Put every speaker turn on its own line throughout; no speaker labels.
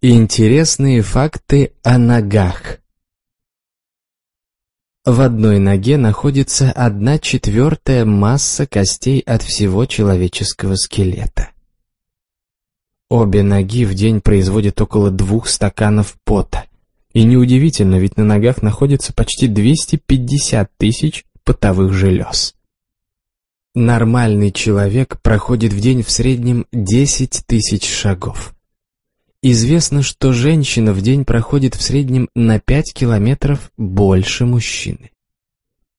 Интересные факты о ногах. В одной ноге находится одна четвертая масса костей от всего человеческого скелета. Обе ноги в день производят около двух стаканов пота. И неудивительно, ведь на ногах находится почти 250 тысяч потовых желез. Нормальный человек проходит в день в среднем 10 тысяч шагов. Известно, что женщина в день проходит в среднем на 5 километров больше мужчины.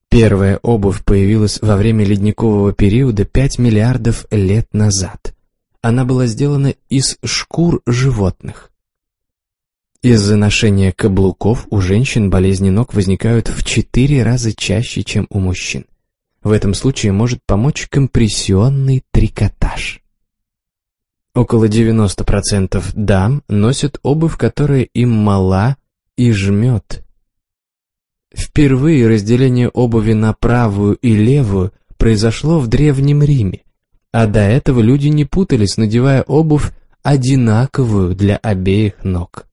Первая обувь появилась во время ледникового периода 5 миллиардов лет назад. Она была сделана из шкур животных. Из-за ношения каблуков у женщин болезни ног возникают в 4 раза чаще, чем у мужчин. В этом случае может помочь компрессионный трикотаж. Около 90% дам носят обувь, которая им мала и жмет. Впервые разделение обуви на правую и левую произошло в Древнем Риме, а до этого люди не путались, надевая обувь одинаковую для обеих ног.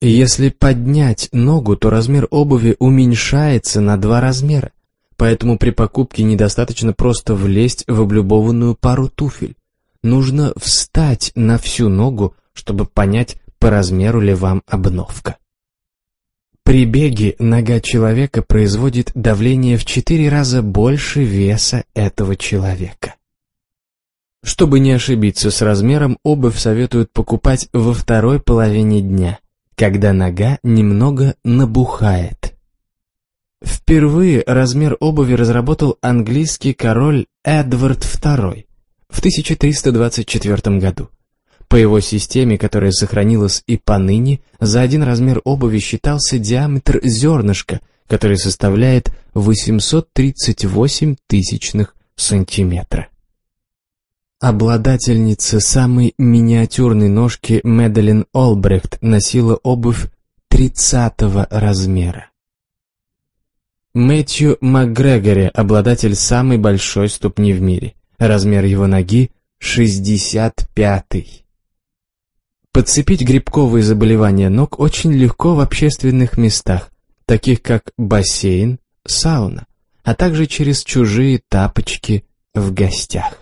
Если поднять ногу, то размер обуви уменьшается на два размера, поэтому при покупке недостаточно просто влезть в облюбованную пару туфель. Нужно встать на всю ногу, чтобы понять, по размеру ли вам обновка. При беге нога человека производит давление в четыре раза больше веса этого человека. Чтобы не ошибиться с размером, обувь советуют покупать во второй половине дня, когда нога немного набухает. Впервые размер обуви разработал английский король Эдвард II в 1324 году. По его системе, которая сохранилась и поныне, за один размер обуви считался диаметр зернышка, который составляет 838 тысячных сантиметра. Обладательница самой миниатюрной ножки Медалин Олбрехт носила обувь 30 размера. Мэтью МакГрегори, обладатель самой большой ступни в мире. Размер его ноги — 65-й. Подцепить грибковые заболевания ног очень легко в общественных местах, таких как бассейн, сауна, а также через чужие тапочки в гостях.